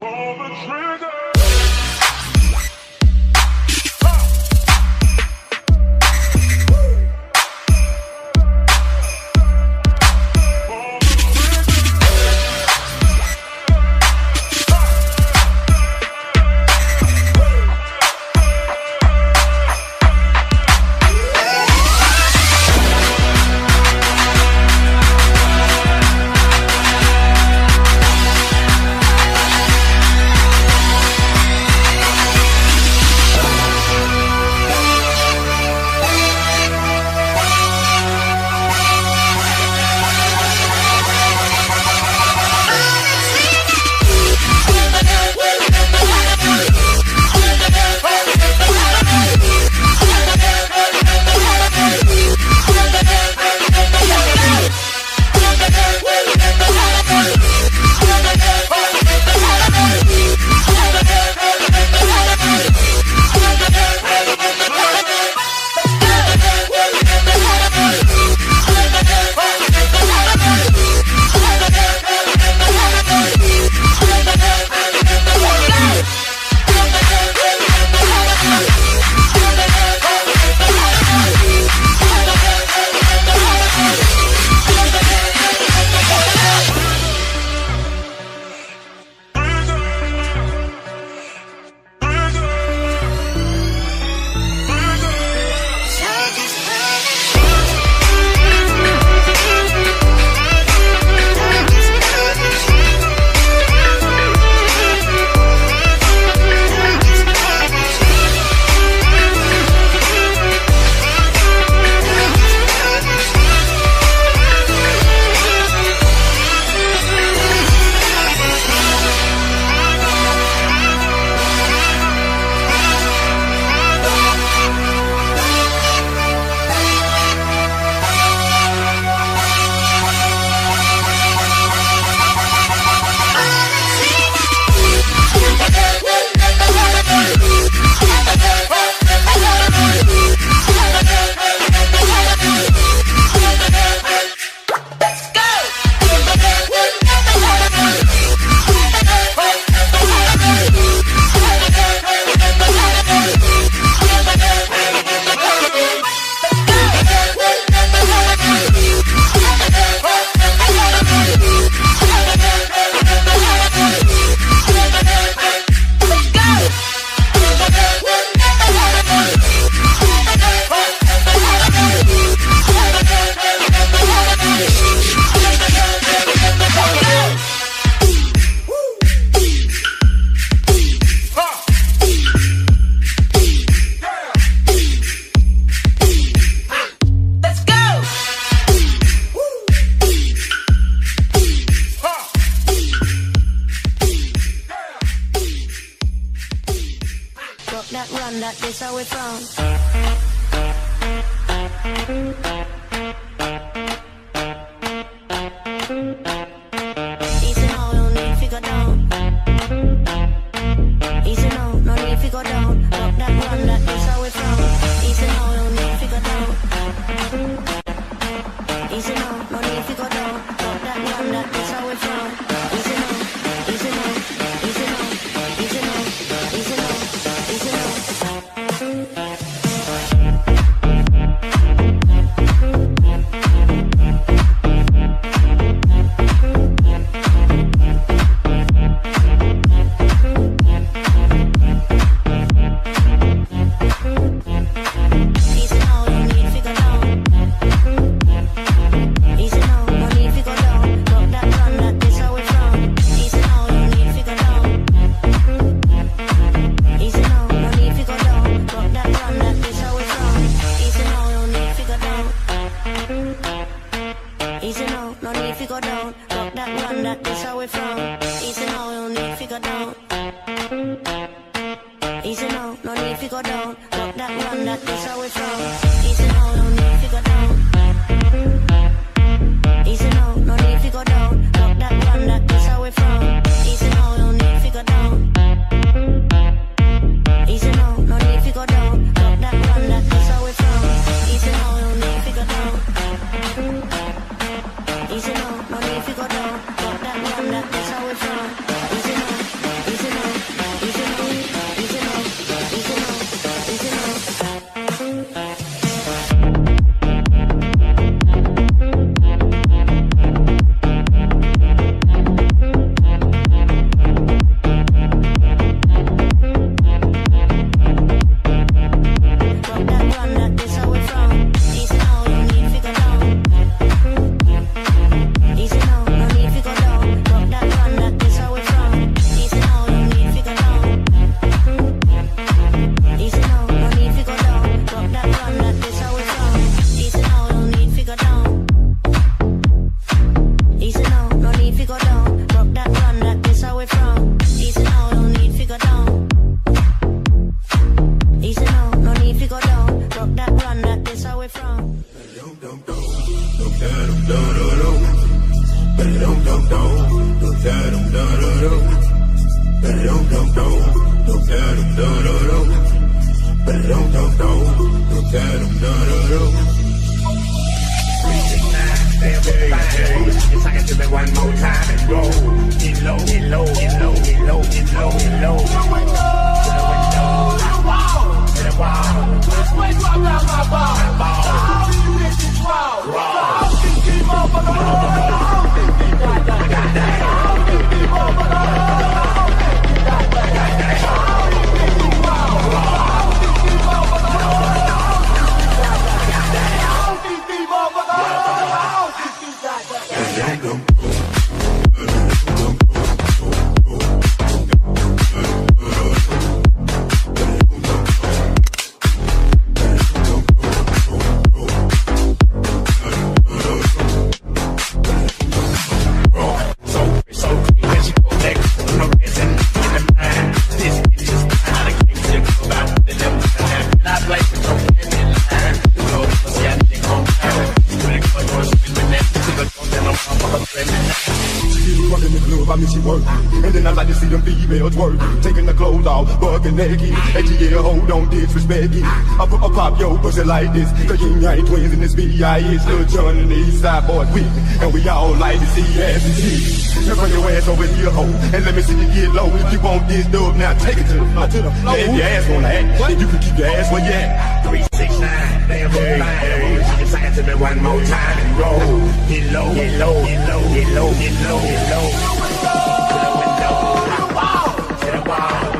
Over trigger. Easy now, no need go down. like this. The Ying Yang Twins in this B.I.H. Lil Jon and the East Side Boyz weak. And we all like to see ass and cheeks. Now bring your ass over here, ho. And let me see you get low. If you want this dub, now take it to the floor. To the floor. If your ass wanna act, what? you can keep your ass where you at. Three, six, nine, damn, hey, hey. Sign to me one more time and roll. Get low, get low, get low, get low, get low, get low. To the window, to the window, to the wall.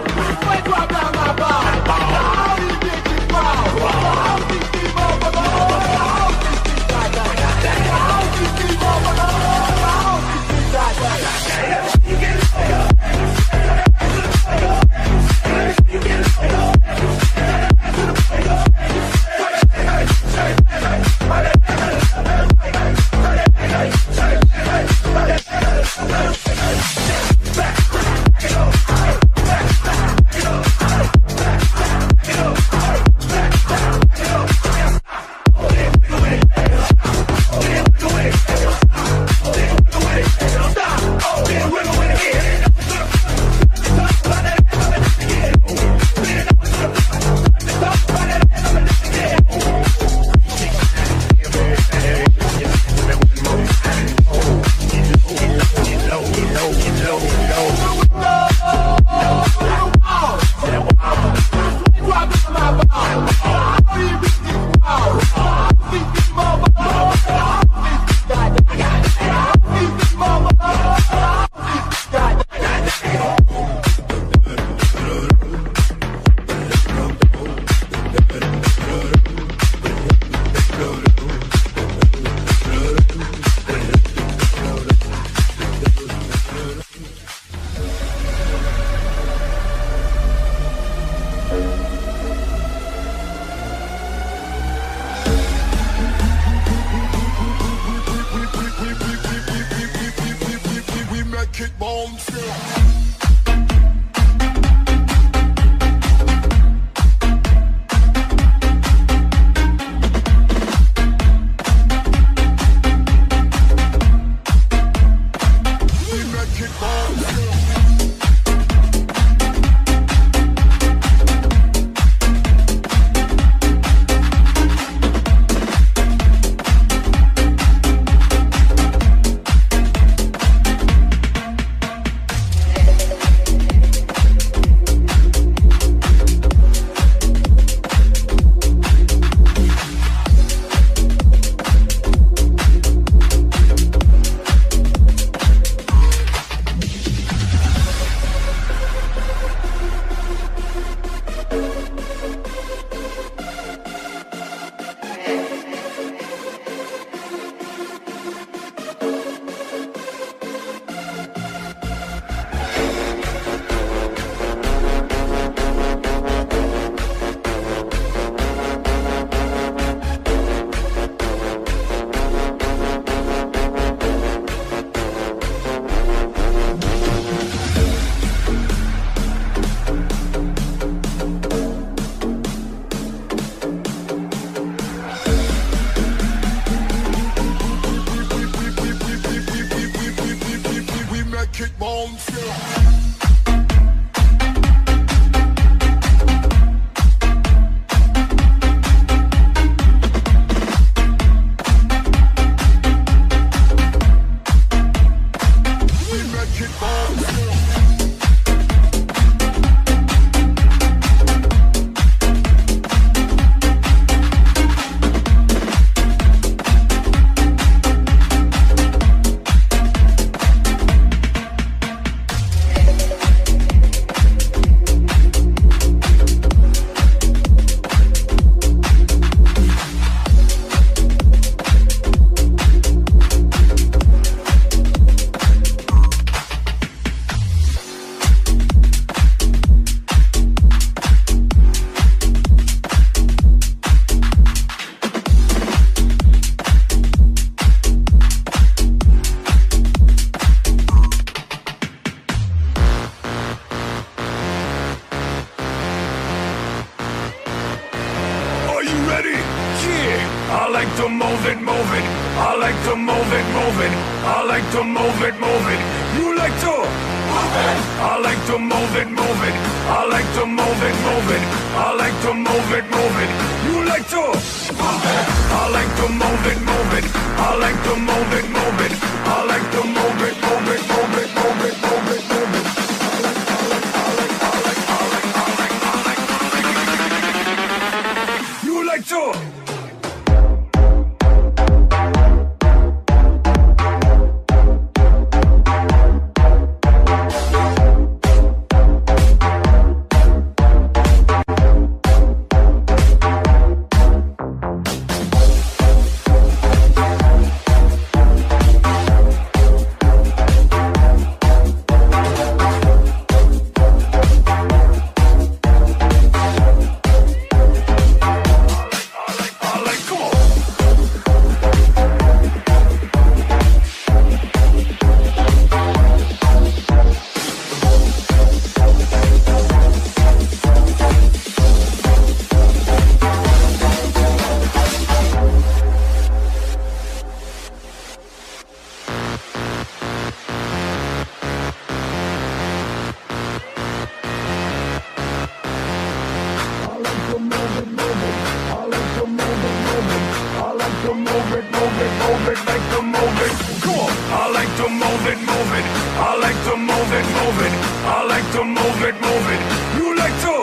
It, move it, move it, like to move it. Come on. I like to move it, move it. I like to move it, move it. I like to move it, move it. You like to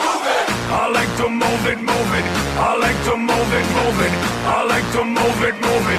move it. I like to move it, move it. I like to move it, move it. I like to move it, move it.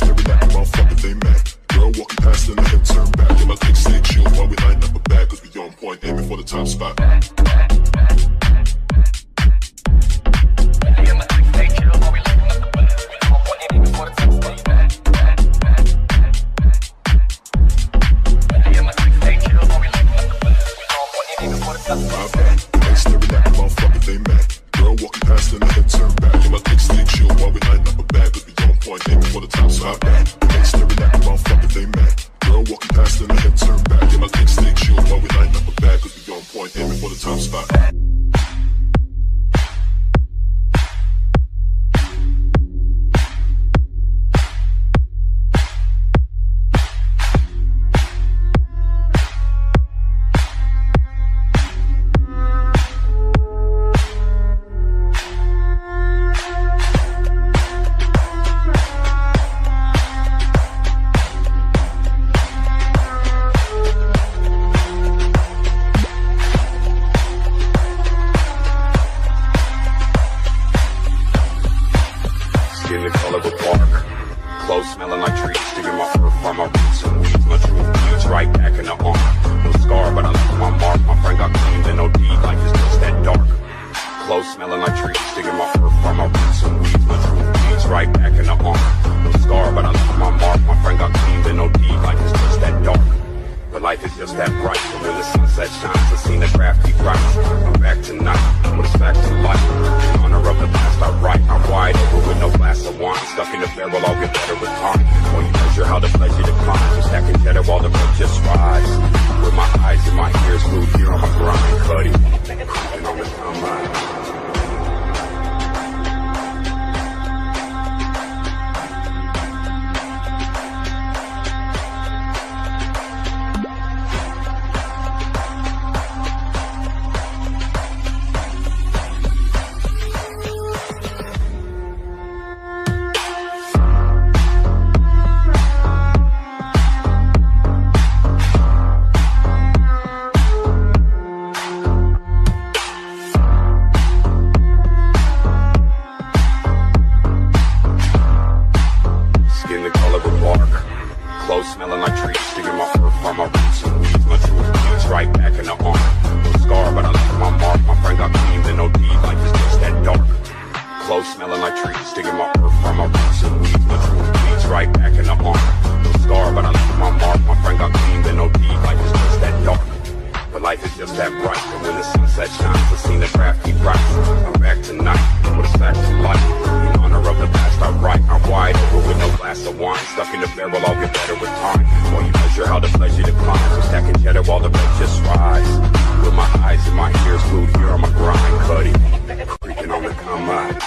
Staring at the motherfucker they met. Girl walking past and the head turn back. And my kicks stay chill while we line up a bag. Cause we on point, aiming for the top spot. wine. Stuck in the barrel, I'll get better with time. While you measure how the pleasure declines, I'm stacking cheddar while the rent just rise. With my eyes and my ears glued here on my grind, buddy. Creeping on the come up.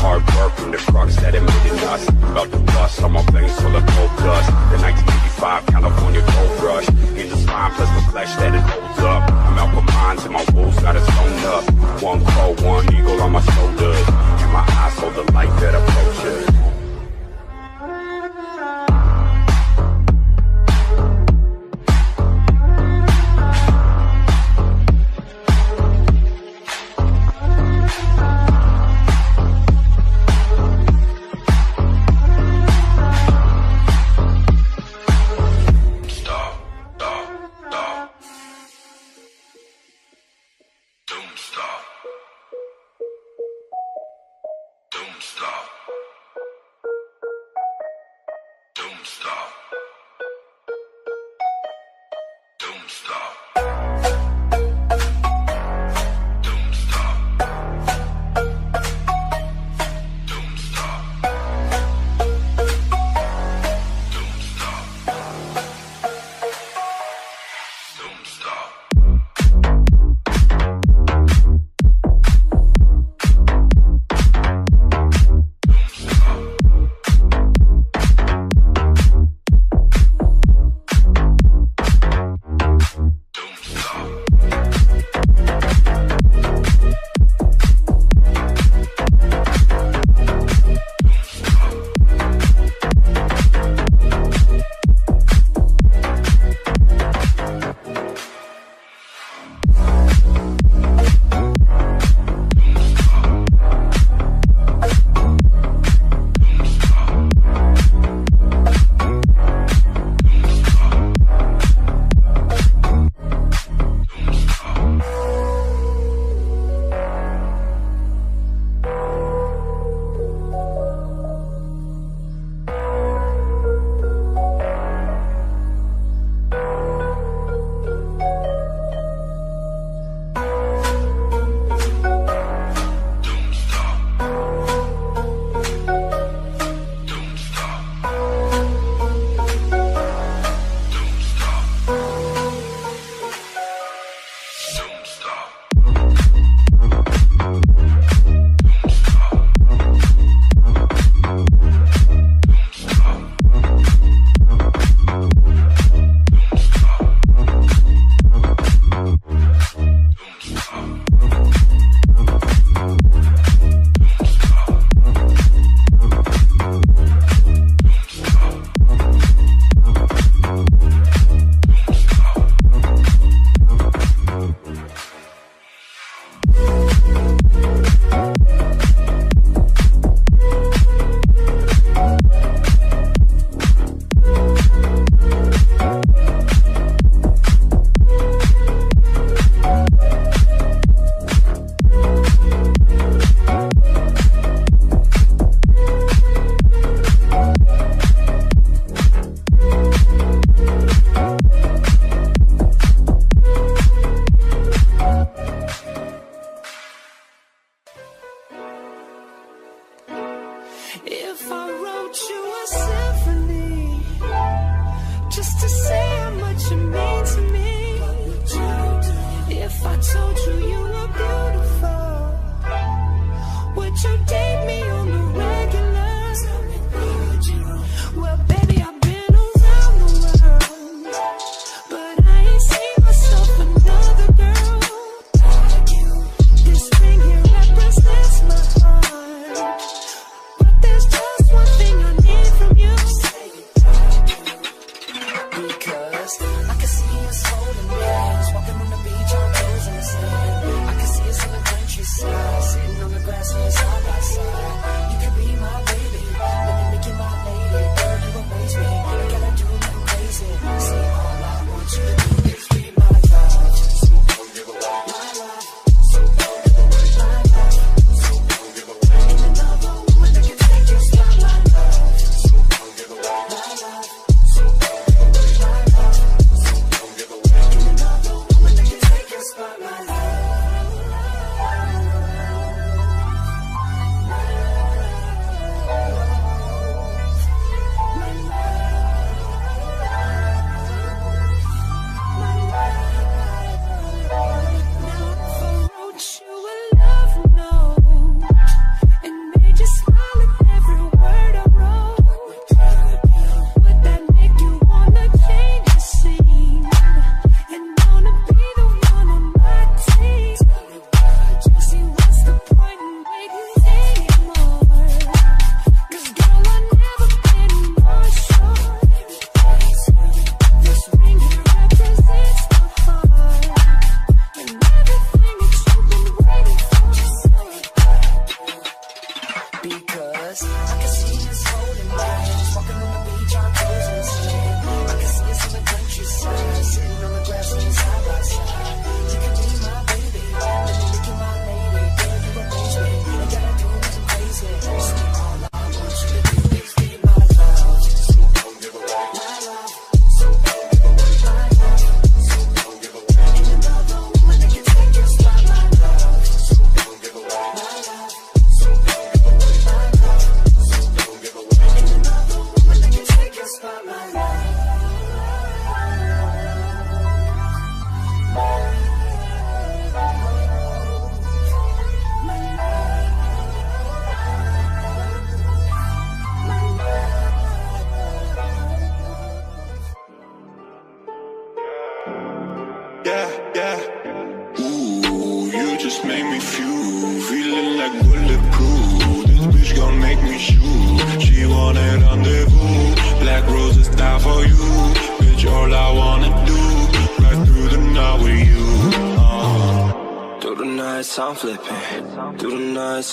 Hard work from the crux that admitted us. About to bust on my veins full of cold dust. The 1985 California gold rush. in the spine plus the flesh that it holds up. I'm out for mines and my wolves got it sewn up. One crow, one eagle on my shoulders. And my eyes hold the light that approaches.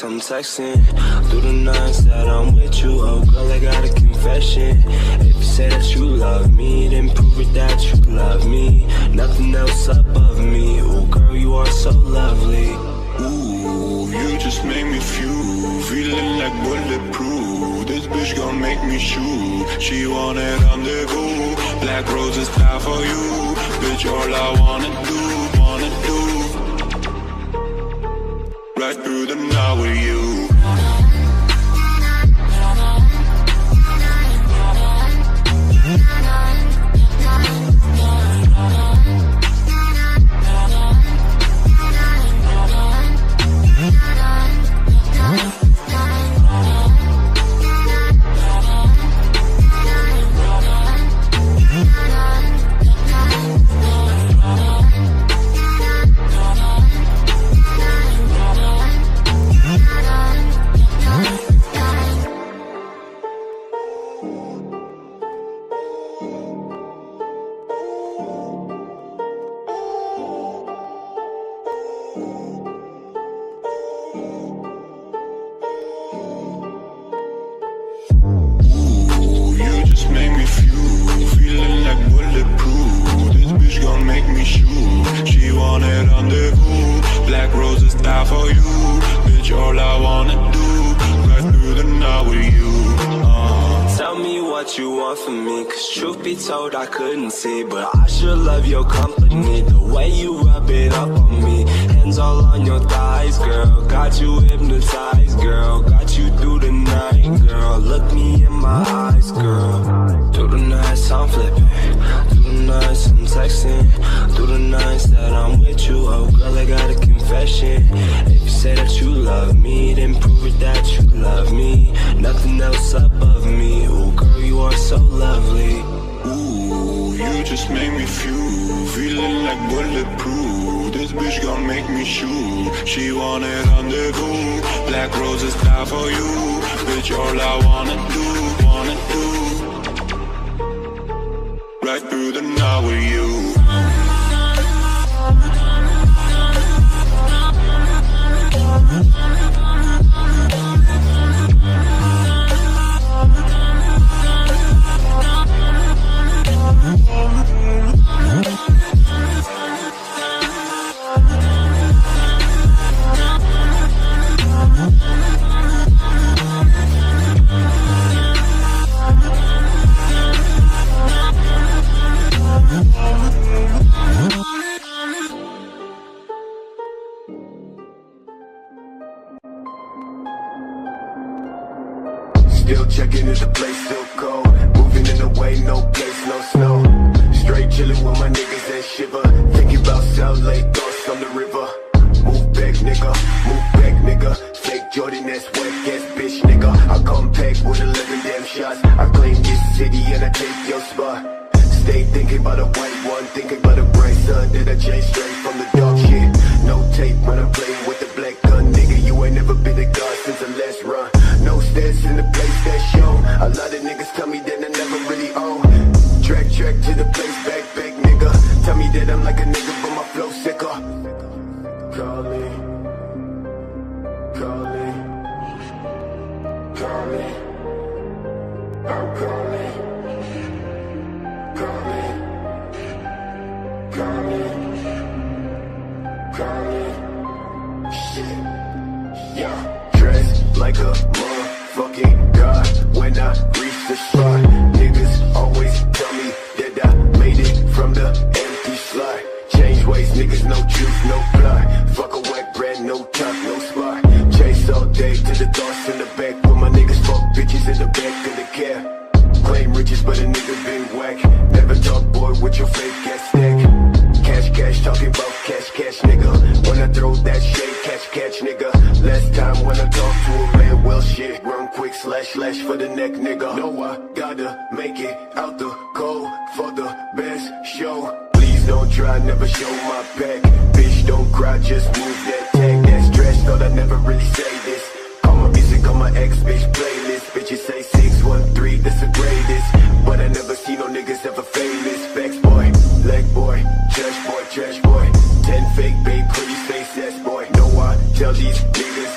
I'm texting, through the nights that I'm with you. Oh girl, I got a confession. If you say that you love me, then prove it that you love me. Nothing else above me. Oh girl, you are so lovely. Ooh, you just make me feel feeling like bulletproof. This bitch gon' make me shoot. She wanted rendezvous. Black roses die for you. Bitch, all I wanna do, through the night with you. Love me. Nothing else above me. Oh, girl, you are so lovely. Ooh, you just make me feel feeling like bulletproof. This bitch gon' make me shoot. She wanted rendezvous. Black roses die for you. Bitch, all I wanna do, wanna do. Right through the night with you. No stats in the place that show. A lot of niggas tell me that I never really own. Track, track to the place, back, back, nigga. Tell me that I'm like a nigga, but my flow sicker. Niggas always tell me that I made it from the empty. Change ways, niggas, no juice, no plot. Fuck a wet brand, no top, no spot. Chase all day to the thoughts in the back. With my niggas fuck bitches in the back of the cab. Claim riches, but a nigga been whack. Never talk, boy, with your fake ass stack. Cash, cash, talking about cash, cash, nigga. When I throw that shade, catch, catch, nigga. Last time when I talked to a man, well shit Run quick, slash, slash for the neck, nigga. Know I gotta make it out the cold For the best show. Please don't try, never show my back. Bitch, don't cry, just move that tag. That stress, thought I never really say this. Call my music on my ex-bitch playlist. Bitches say 613, that's the greatest. But I never see no niggas ever famous. Tell these niggas.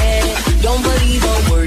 head. Don't believe a word.